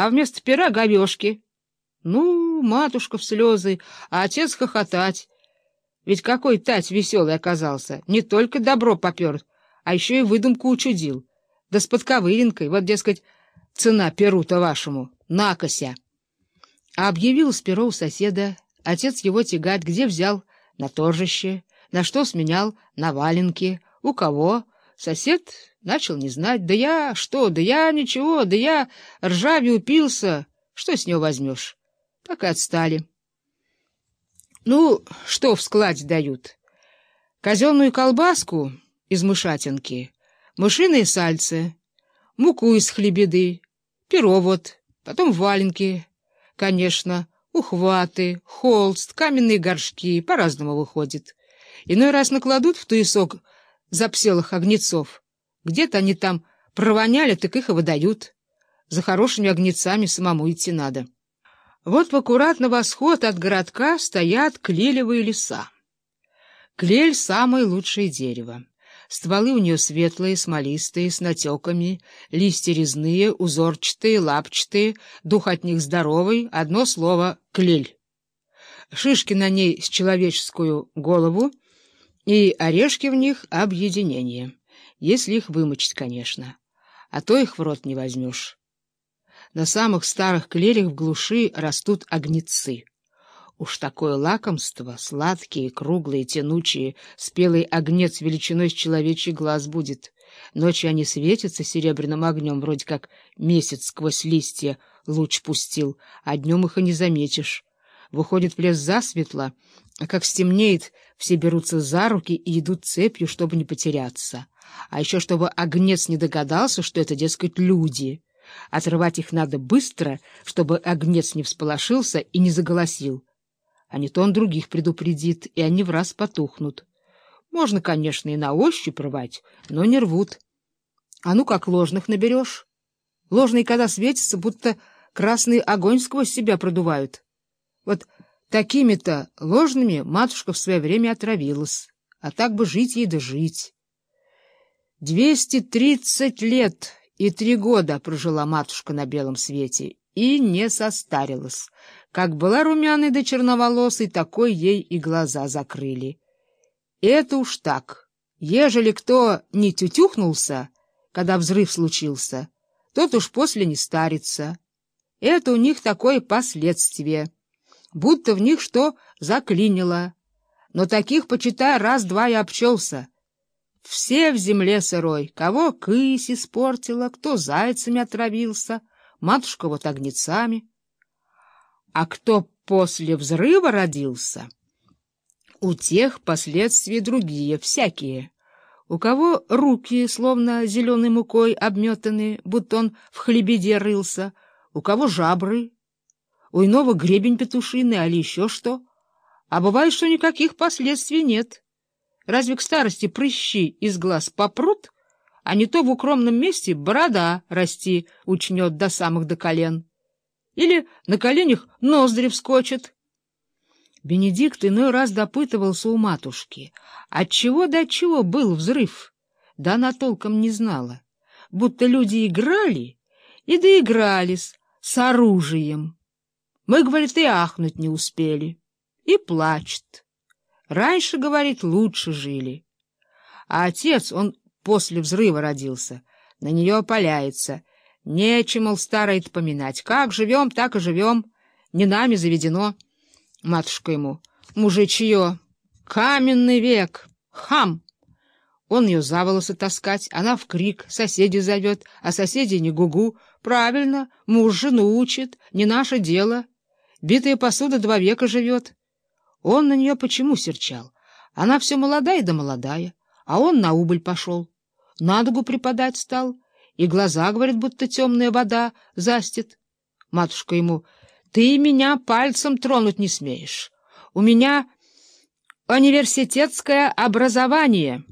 а вместо пера — говешки. Ну, матушка в слезы, а отец хохотать. Ведь какой тать веселый оказался, не только добро попер, а еще и выдумку учудил. Да с подковыринкой, вот, дескать, цена перу-то вашему, накося. А объявил с перо у соседа, отец его тягать, где взял, на торжище, на что сменял, на валенки, у кого. Сосед начал не знать, да я что, да я ничего, да я ржаве упился, что с него возьмешь? Так и отстали. Ну, что в складе дают? Казенную колбаску из мышатинки, мышиные сальцы, муку из хлебеды, перо вот, потом валенки, конечно, ухваты, холст, каменные горшки, по-разному выходит. Иной раз накладут в туесок запселых огнецов. Где-то они там провоняли, так их и выдают. За хорошими огнецами самому идти надо. Вот в аккуратно восход от городка стоят клелевые леса. Клель — самое лучшее дерево. Стволы у нее светлые, смолистые, с натеками, листья резные, узорчатые, лапчатые, дух от них здоровый, одно слово — клель. Шишки на ней с человеческую голову и орешки в них — объединение, если их вымочить, конечно, а то их в рот не возьмешь. На самых старых клерях в глуши растут огнецы. Уж такое лакомство, сладкие, круглые, тянучие, спелый огнец величиной с человечий глаз будет. Ночью они светятся серебряным огнем, вроде как месяц сквозь листья луч пустил, а днем их и не заметишь. Выходит в лес засветло, а как стемнеет, все берутся за руки и идут цепью, чтобы не потеряться. А еще чтобы огнец не догадался, что это, дескать, люди. Отрывать их надо быстро, чтобы огнец не всполошился и не заголосил. А не то он других предупредит, и они в раз потухнут. Можно, конечно, и на ощупь рвать, но не рвут. А ну как ложных наберешь? Ложные, когда светятся, будто красный огонь сквозь себя продувают. Вот такими-то ложными матушка в свое время отравилась, а так бы жить ей да жить. Двести тридцать лет и три года прожила матушка на белом свете и не состарилась. Как была румяной да черноволосой, такой ей и глаза закрыли. Это уж так. Ежели кто не тютюхнулся, когда взрыв случился, тот уж после не старится. Это у них такое последствие, будто в них что заклинило. Но таких, почитай, раз-два и обчелся. Все в земле сырой, кого кысь испортила, кто зайцами отравился, матушка вот огнецами. А кто после взрыва родился, у тех последствия другие, всякие. У кого руки, словно зеленой мукой, обметаны, будто он в хлебеде рылся, у кого жабры, у иного гребень петушиный, али еще что. А бывает, что никаких последствий нет. Разве к старости прыщи из глаз попрут, а не то в укромном месте борода расти учнет до самых до колен? Или на коленях ноздри вскочат? Бенедикт иной раз допытывался у матушки, отчего до чего был взрыв. Да она толком не знала, будто люди играли и доигрались с оружием. Мы, говорит, и ахнуть не успели, и плачет. Раньше, говорит, лучше жили. А отец, он после взрыва родился, на нее опаляется. Нечем, мол, старое поминать. Как живем, так и живем. Не нами заведено. Матушка ему, мужичье, каменный век, хам. Он ее за волосы таскать, она в крик, соседи зовет, а соседи не гугу. Правильно, муж жену учит, не наше дело. Битая посуда два века живет. Он на нее почему серчал? Она все молодая да молодая, а он на убыль пошел. На ногу припадать стал, и глаза, говорит, будто темная вода застит. Матушка ему, ты меня пальцем тронуть не смеешь. У меня университетское образование.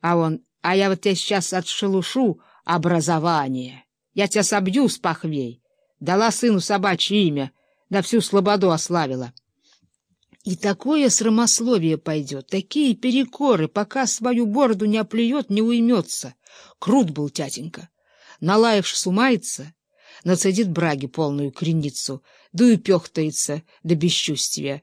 А он, а я вот тебя сейчас отшелушу образование. Я тебя собью с пахвей. Дала сыну собачье имя, да всю слободу ославила. И такое срамословие пойдет, такие перекоры, пока свою бороду не оплюет, не уймется. Крут был тятенька. Налаявшись умается, нацедит браги полную креницу, да и упехтается до бесчувствия.